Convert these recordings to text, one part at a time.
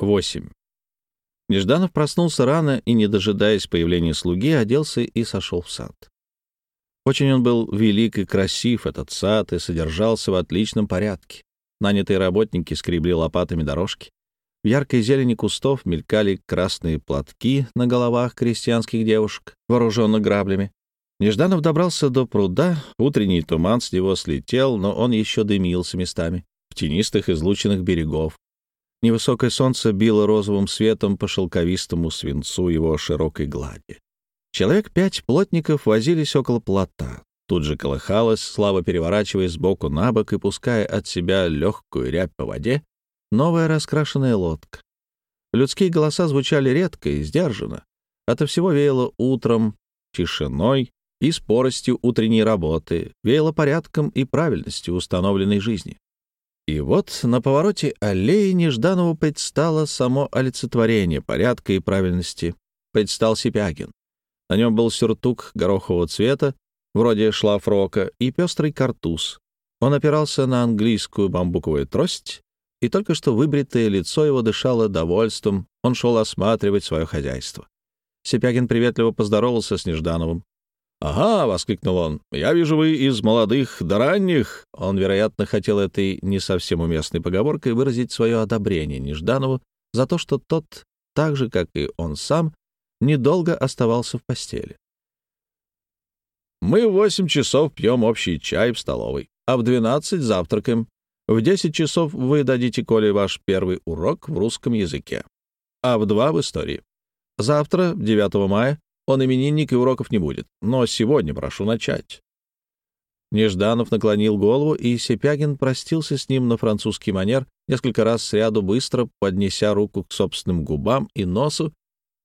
8. Нежданов проснулся рано и, не дожидаясь появления слуги, оделся и сошел в сад. Очень он был велик и красив, этот сад, и содержался в отличном порядке. Нанятые работники скребли лопатами дорожки. В яркой зелени кустов мелькали красные платки на головах крестьянских девушек, вооруженных граблями. Нежданов добрался до пруда, утренний туман с него слетел, но он еще дымился местами, в тенистых излученных берегов, Невысокое солнце било розовым светом по шелковистому свинцу его широкой глади. Человек пять плотников возились около плота. Тут же колыхалась, слабо переворачиваясь сбоку на бок и пуская от себя легкую рябь по воде, новая раскрашенная лодка. Людские голоса звучали редко и сдержанно. Ото всего веяло утром, тишиной и споростью утренней работы, веяло порядком и правильностью установленной жизни. И вот на повороте аллеи Нежданову предстало само олицетворение порядка и правильности. Предстал Сипягин. На нем был сюртук горохового цвета, вроде шлафрока, и пестрый картуз. Он опирался на английскую бамбуковую трость, и только что выбритое лицо его дышало довольством, он шел осматривать свое хозяйство. Сипягин приветливо поздоровался с Неждановым. «Ага!» — воскликнул он. «Я вижу, вы из молодых до ранних!» Он, вероятно, хотел этой не совсем уместной поговоркой выразить свое одобрение Нежданову за то, что тот, так же, как и он сам, недолго оставался в постели. «Мы в восемь часов пьем общий чай в столовой, а в двенадцать завтракаем. В десять часов вы дадите Коле ваш первый урок в русском языке, а в два — в истории. Завтра, 9 мая, он именинник и уроков не будет. Но сегодня прошу начать». Нежданов наклонил голову, и Сепягин простился с ним на французский манер, несколько раз сряду быстро поднеся руку к собственным губам и носу,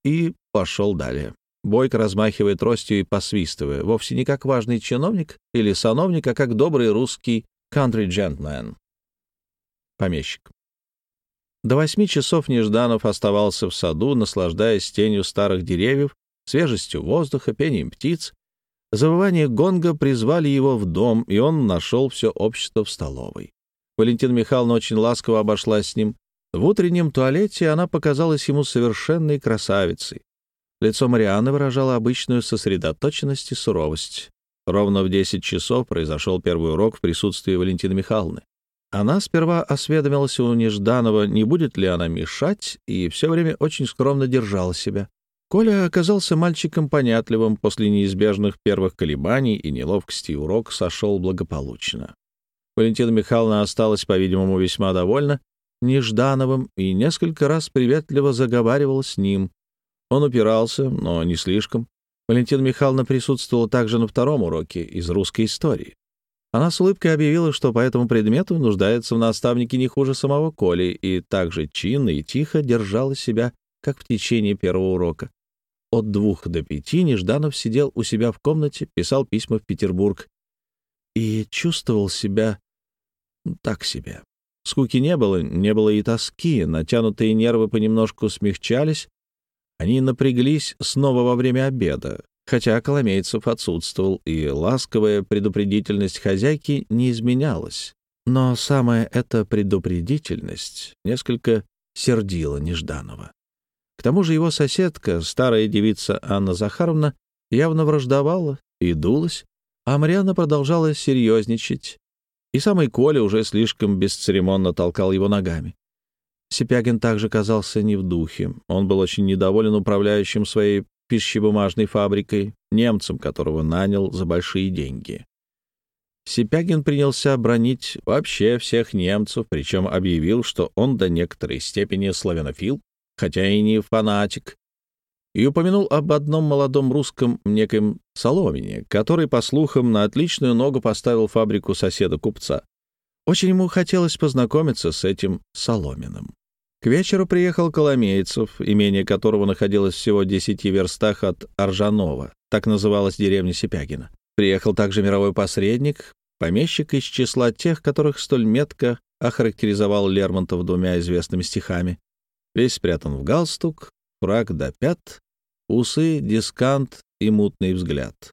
и пошел далее. Бойко размахивая тростью и посвистывая, вовсе не как важный чиновник или сановник, а как добрый русский country gentleman. Помещик. До восьми часов Нежданов оставался в саду, наслаждаясь тенью старых деревьев свежестью воздуха, пением птиц. Завывание гонга призвали его в дом, и он нашел все общество в столовой. Валентина Михайловна очень ласково обошлась с ним. В утреннем туалете она показалась ему совершенной красавицей. Лицо Марианы выражало обычную сосредоточенность и суровость. Ровно в 10 часов произошел первый урок в присутствии Валентины Михайловны. Она сперва осведомилась у Нежданова, не будет ли она мешать, и все время очень скромно держала себя. Коля оказался мальчиком понятливым, после неизбежных первых колебаний и неловкости урок сошел благополучно. Валентина Михайловна осталась, по-видимому, весьма довольна Неждановым и несколько раз приветливо заговаривал с ним. Он упирался, но не слишком. Валентина Михайловна присутствовала также на втором уроке из русской истории. Она с улыбкой объявила, что по этому предмету нуждается в наставнике не хуже самого Коли, и также чинно и тихо держала себя, как в течение первого урока. От двух до пяти Нежданов сидел у себя в комнате, писал письма в Петербург и чувствовал себя так себе. Скуки не было, не было и тоски, натянутые нервы понемножку смягчались. Они напряглись снова во время обеда, хотя Коломейцев отсутствовал, и ласковая предупредительность хозяйки не изменялась. Но самая эта предупредительность несколько сердила Нежданова. К тому же его соседка, старая девица Анна Захаровна, явно враждовала и дулась, а Марианна продолжала серьезничать, и самый Коля уже слишком бесцеремонно толкал его ногами. Сипягин также казался не в духе. Он был очень недоволен управляющим своей пищебумажной фабрикой, немцем, которого нанял за большие деньги. Сипягин принялся бронить вообще всех немцев, причем объявил, что он до некоторой степени славянофил хотя и не фанатик, и упомянул об одном молодом русском некоем Соломине, который, по слухам, на отличную ногу поставил фабрику соседа-купца. Очень ему хотелось познакомиться с этим Соломиным. К вечеру приехал Коломейцев, имение которого находилось всего в десяти верстах от Аржанова, так называлась деревня Сипягина. Приехал также мировой посредник, помещик из числа тех, которых столь метко охарактеризовал Лермонтов двумя известными стихами Весь спрятан в галстук, фраг до пят, усы, дискант и мутный взгляд.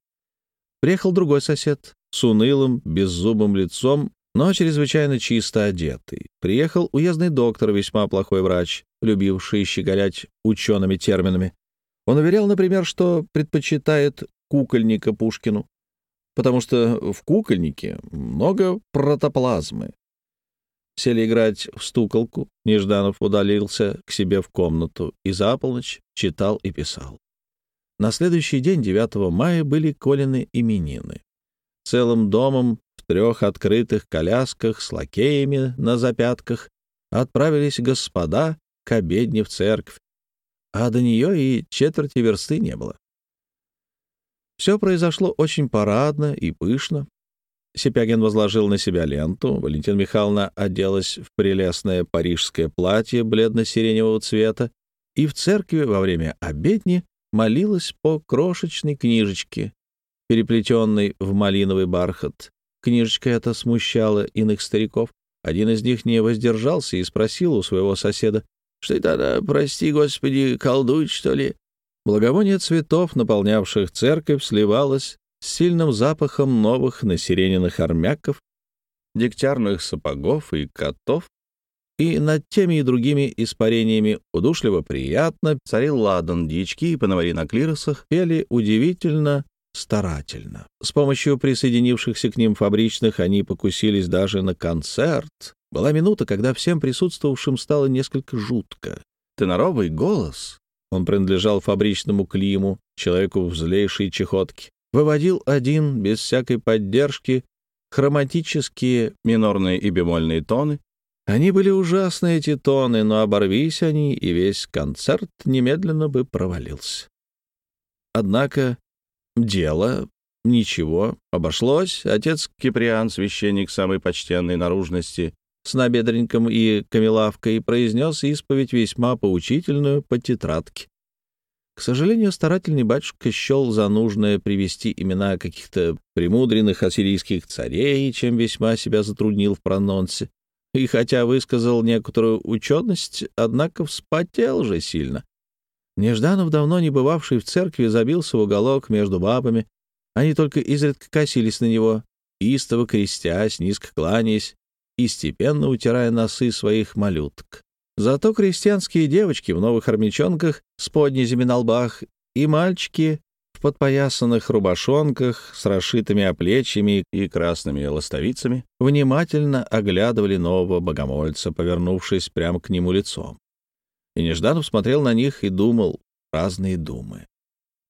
Приехал другой сосед с унылым, беззубым лицом, но чрезвычайно чисто одетый. Приехал уездный доктор, весьма плохой врач, любивший щеголять учеными терминами. Он уверял, например, что предпочитает кукольника Пушкину, потому что в кукольнике много протоплазмы. Сели играть в стуколку, Нежданов удалился к себе в комнату и за полночь читал и писал. На следующий день, 9 мая, были Колины именины. Целым домом в трех открытых колясках с лакеями на запятках отправились господа к обедне в церковь, а до нее и четверти версты не было. Все произошло очень парадно и пышно. Сипягин возложил на себя ленту, Валентина Михайловна оделась в прелестное парижское платье бледно-сиреневого цвета, и в церкви во время обедни молилась по крошечной книжечке, переплетенной в малиновый бархат. Книжечка эта смущала иных стариков. Один из них не воздержался и спросил у своего соседа, «Что это она, прости господи, колдует, что ли?» Благовоние цветов, наполнявших церковь, сливалось с сильным запахом новых насирененных армяков, дегтярных сапогов и котов, и над теми и другими испарениями удушливо приятно царил ладан, дички и пановари на клиросах пели удивительно старательно. С помощью присоединившихся к ним фабричных они покусились даже на концерт. Была минута, когда всем присутствовавшим стало несколько жутко. Теноровый голос, он принадлежал фабричному Климу, человеку в злейшей чехотке, выводил один, без всякой поддержки, хроматические минорные и бемольные тоны, они были ужасны, эти тоны, но оборвись они, и весь концерт немедленно бы провалился. Однако дело ничего, обошлось. Отец Киприан, священник самой почтенной наружности, с набедреньком и камелавкой, произнес исповедь весьма поучительную по тетрадке. К сожалению, старательный батюшка счел за нужное привести имена каких-то премудренных ассирийских царей, чем весьма себя затруднил в прононсе и хотя высказал некоторую ученость, однако вспотел же сильно. Нежданов, давно не бывавший в церкви, забился в уголок между бабами. Они только изредка косились на него, истово крестясь, низко кланяясь и степенно утирая носы своих малюток. Зато крестьянские девочки в новых армячонках с поднизями на лбах и мальчики в подпоясанных рубашонках с расшитыми оплечьями и красными ластовицами, внимательно оглядывали нового богомольца, повернувшись прямо к нему лицом. И Нежданов смотрел на них и думал разные думы.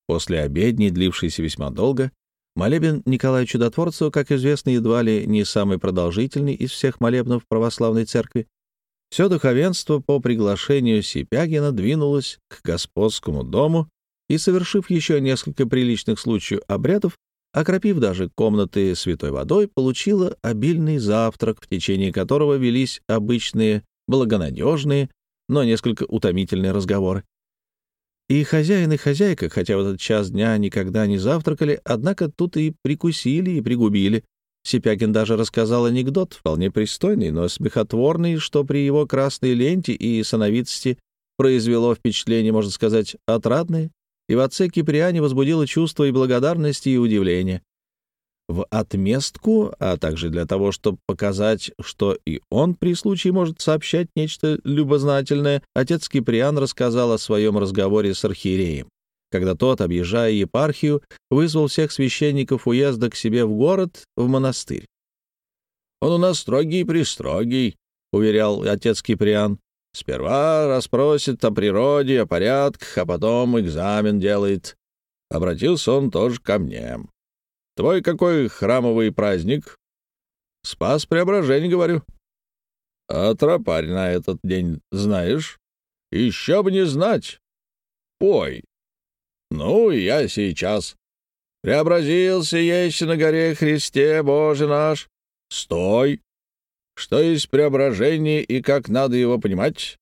После обедни, длившейся весьма долго, молебен Николаю Чудотворцу, как известно, едва ли не самый продолжительный из всех молебнов православной церкви, все духовенство по приглашению Сипягина двинулось к господскому дому и, совершив еще несколько приличных случаев обрядов, окропив даже комнаты святой водой, получила обильный завтрак, в течение которого велись обычные, благонадежные, но несколько утомительные разговоры. И хозяин и хозяйка, хотя в этот час дня никогда не завтракали, однако тут и прикусили, и пригубили. Сипякин даже рассказал анекдот, вполне пристойный, но смехотворный, что при его красной ленте и сановитости произвело впечатление, можно сказать, отрадное и в отце Киприане возбудило чувство и благодарности, и удивления. В отместку, а также для того, чтобы показать, что и он при случае может сообщать нечто любознательное, отец Киприан рассказал о своем разговоре с архиереем, когда тот, объезжая епархию, вызвал всех священников уезда к себе в город, в монастырь. «Он у нас строгий-пристрогий», — уверял отец Киприан. Сперва расспросит о природе, о порядках, а потом экзамен делает. Обратился он тоже ко мне. Твой какой храмовый праздник? Спас преображение, говорю. А тропарь на этот день знаешь? Еще бы не знать. Пой. Ну, я сейчас. Преобразился есть на горе Христе, Боже наш. Стой! Что есть преображение и как надо его понимать?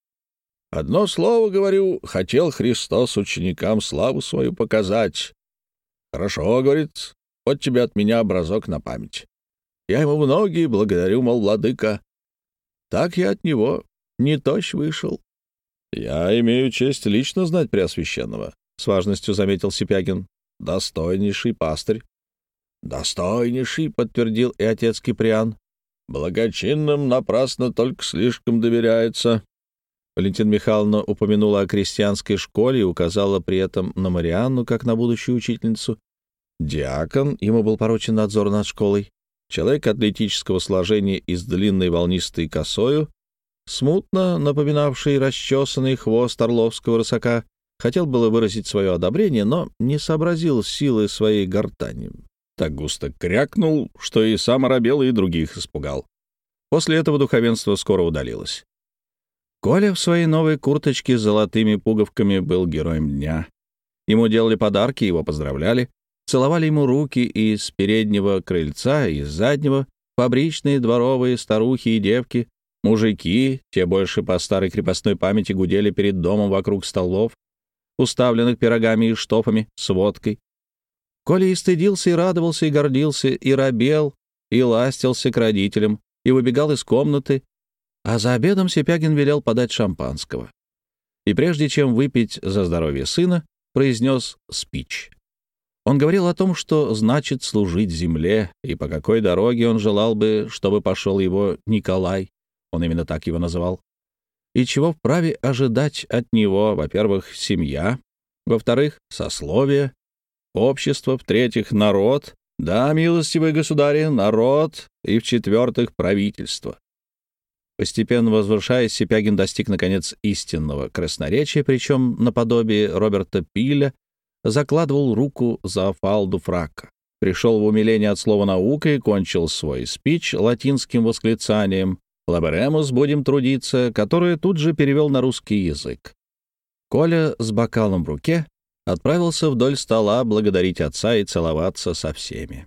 Одно слово, говорю, хотел Христос ученикам славу свою показать. Хорошо, говорит, вот тебе от меня образок на память. Я ему многие благодарю, мол, владыка. Так я от него не тощ вышел. Я имею честь лично знать Преосвященного, — с важностью заметил Сипягин. Достойнейший пастырь. Достойнейший, — подтвердил и отец Киприан. Благочинным напрасно только слишком доверяется. Валентина Михайловна упомянула о крестьянской школе и указала при этом на Марианну как на будущую учительницу. Диакон, ему был поручен надзор над школой, человек атлетического сложения и с длинной волнистой косою, смутно напоминавший расчесанный хвост орловского рысака, хотел было выразить свое одобрение, но не сообразил силы своей гортани. Так густо крякнул, что и сам оробел, и других испугал. После этого духовенство скоро удалилось. Коля в своей новой курточке с золотыми пуговками был героем дня. Ему делали подарки, его поздравляли, целовали ему руки и с переднего крыльца, и с заднего, фабричные, дворовые, старухи и девки, мужики, те больше по старой крепостной памяти гудели перед домом вокруг столов, уставленных пирогами и штофами с водкой. Коля и стыдился, и радовался, и гордился, и робел, и ластился к родителям, и выбегал из комнаты, а за обедом Сипягин велел подать шампанского. И прежде чем выпить за здоровье сына, произнес спич. Он говорил о том, что значит служить земле, и по какой дороге он желал бы, чтобы пошел его Николай, он именно так его называл, и чего вправе ожидать от него, во-первых, семья, во-вторых, сословие, общество, в-третьих, народ, да, милостивые государи, народ, и, в-четвертых, правительство. Постепенно возвышаясь, Сипягин достиг, наконец, истинного красноречия, причем наподобие Роберта Пиля закладывал руку за фалду фрака. Пришел в умиление от слова «наука» и кончил свой спич латинским восклицанием «Laboremus, будем трудиться», которое тут же перевел на русский язык. Коля с бокалом в руке отправился вдоль стола благодарить отца и целоваться со всеми.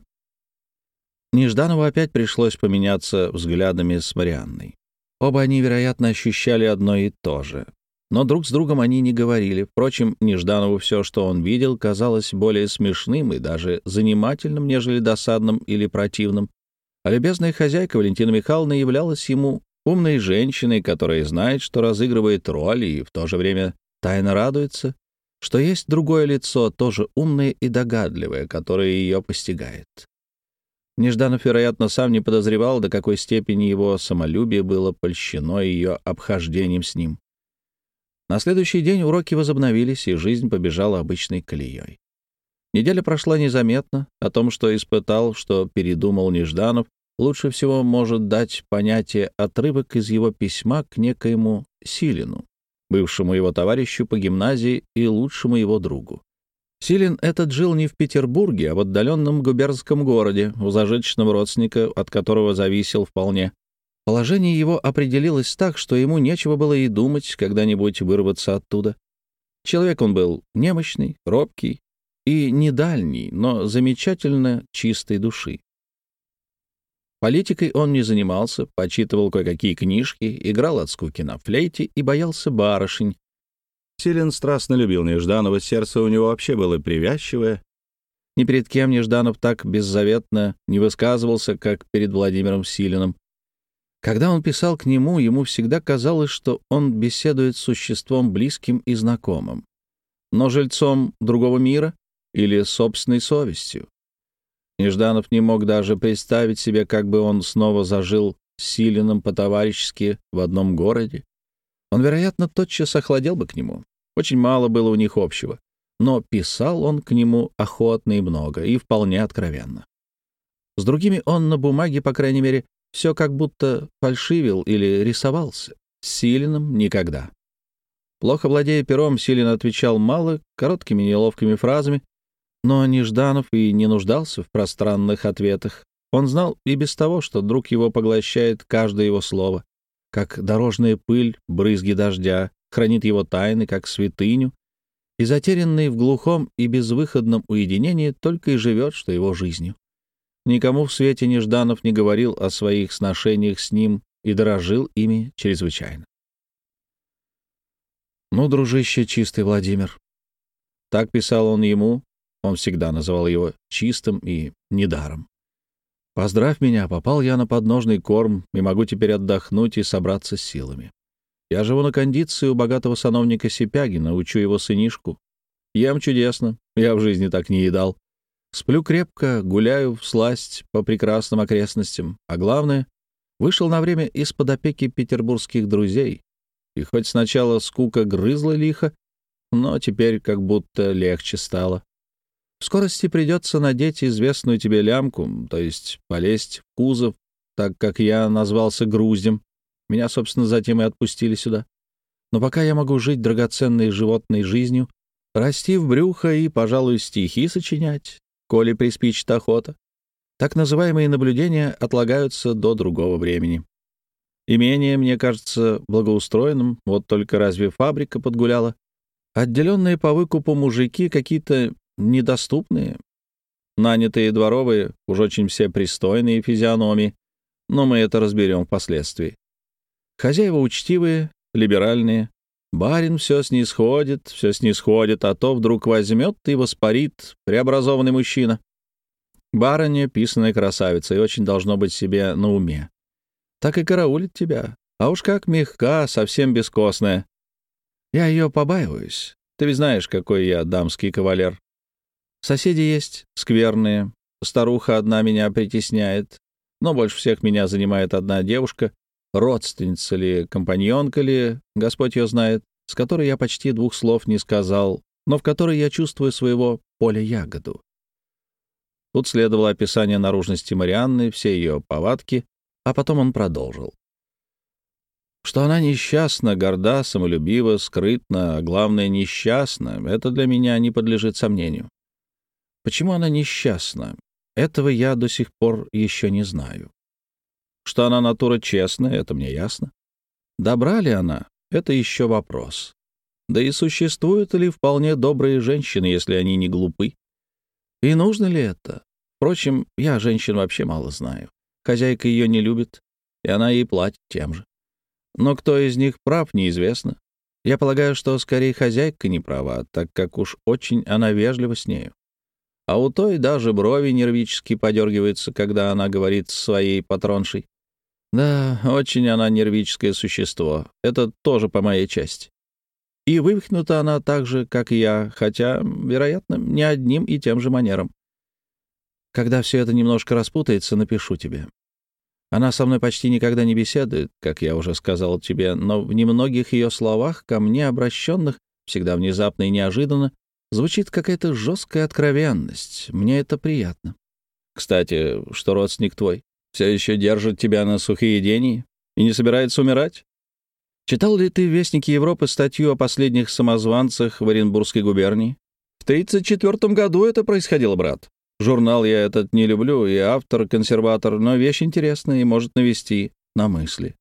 Нежданову опять пришлось поменяться взглядами с Марианной. Оба они, вероятно, ощущали одно и то же. Но друг с другом они не говорили. Впрочем, Нежданову все, что он видел, казалось более смешным и даже занимательным, нежели досадным или противным. А любезная хозяйка Валентина Михайловна являлась ему умной женщиной, которая знает, что разыгрывает роль и в то же время тайно радуется, что есть другое лицо, тоже умное и догадливое, которое ее постигает. Нежданов, вероятно, сам не подозревал, до какой степени его самолюбие было польщено ее обхождением с ним. На следующий день уроки возобновились, и жизнь побежала обычной колеей. Неделя прошла незаметно. О том, что испытал, что передумал Нежданов, лучше всего может дать понятие отрывок из его письма к некоему Силину, бывшему его товарищу по гимназии и лучшему его другу. Силин этот жил не в Петербурге, а в отдаленном губернском городе, у зажиточного родственника, от которого зависел вполне. Положение его определилось так, что ему нечего было и думать когда-нибудь вырваться оттуда. Человек он был немощный, робкий и недальний, но замечательно чистой души. Политикой он не занимался, почитывал кое-какие книжки, играл от скуки на флейте и боялся барышень. Силен страстно любил Нежданова, сердце у него вообще было привязчивое. Ни перед кем Нежданов так беззаветно не высказывался, как перед Владимиром Силиным. Когда он писал к нему, ему всегда казалось, что он беседует с существом близким и знакомым, но жильцом другого мира или собственной совестью. Нежданов не мог даже представить себе, как бы он снова зажил с Силиным по-товарищески в одном городе. Он, вероятно, тотчас охладел бы к нему. Очень мало было у них общего. Но писал он к нему охотно и много, и вполне откровенно. С другими он на бумаге, по крайней мере, все как будто фальшивил или рисовался. С Силиным никогда. Плохо владея пером, Силин отвечал мало, короткими неловкими фразами, но Нежданов и не нуждался в пространных ответах. Он знал и без того, что друг его поглощает каждое его слово, как дорожная пыль, брызги дождя, хранит его тайны, как святыню, и затерянный в глухом и безвыходном уединении только и живет, что его жизнью. Никому в свете Нежданов не говорил о своих сношениях с ним и дорожил ими чрезвычайно. «Ну, дружище, чистый Владимир». Так писал он ему, он всегда называл его чистым и недаром. «Поздравь меня, попал я на подножный корм и могу теперь отдохнуть и собраться с силами. Я живу на кондиции у богатого сановника Сипягина, учу его сынишку. Ем чудесно, я в жизни так не едал. Сплю крепко, гуляю в сласть по прекрасным окрестностям, а главное, вышел на время из-под опеки петербургских друзей. И хоть сначала скука грызла лихо, но теперь как будто легче стало. В скорости придется надеть известную тебе лямку, то есть полезть в кузов, так как я назвался груздем. Меня, собственно, затем и отпустили сюда. Но пока я могу жить драгоценной животной жизнью, расти в брюхо и, пожалуй, стихи сочинять, коли приспичит охота, так называемые наблюдения отлагаются до другого времени. Имение, мне кажется, благоустроенным, вот только разве фабрика подгуляла? Отделенные по выкупу мужики какие-то недоступные. Нанятые дворовые, уж очень все пристойные физиономии, но мы это разберем впоследствии. Хозяева учтивые, либеральные. Барин все снисходит, все снисходит, а то вдруг возьмет и воспарит преобразованный мужчина. Барыня — писаная красавица и очень должно быть себе на уме. Так и караулит тебя. А уж как мягка, совсем бескостная. Я ее побаиваюсь. Ты ведь знаешь, какой я дамский кавалер. Соседи есть, скверные. Старуха одна меня притесняет. Но больше всех меня занимает одна девушка, родственница ли, компаньонка ли, Господь ее знает, с которой я почти двух слов не сказал, но в которой я чувствую своего поля ягоду. Тут следовало описание наружности Марианны, все ее повадки, а потом он продолжил. Что она несчастна, горда, самолюбива, скрытна, а главное, несчастна, это для меня не подлежит сомнению. Почему она несчастна? Этого я до сих пор еще не знаю. Что она натура честная, это мне ясно. Добра ли она, это еще вопрос. Да и существуют ли вполне добрые женщины, если они не глупы? И нужно ли это? Впрочем, я женщин вообще мало знаю. Хозяйка ее не любит, и она ей платит тем же. Но кто из них прав, неизвестно. Я полагаю, что скорее хозяйка не права, так как уж очень она вежлива с нею а у той даже брови нервически подергиваются, когда она говорит своей патроншей. Да, очень она нервическое существо. Это тоже по моей части. И вывихнута она так же, как и я, хотя, вероятно, не одним и тем же манером. Когда все это немножко распутается, напишу тебе. Она со мной почти никогда не беседует, как я уже сказал тебе, но в немногих ее словах, ко мне обращенных, всегда внезапно и неожиданно, Звучит какая-то жесткая откровенность. Мне это приятно. Кстати, что родственник твой все еще держит тебя на сухоедении и не собирается умирать? Читал ли ты в Вестнике Европы статью о последних самозванцах в Оренбургской губернии? В 1934 году это происходило, брат. Журнал я этот не люблю, и автор — консерватор, но вещь интересная и может навести на мысли.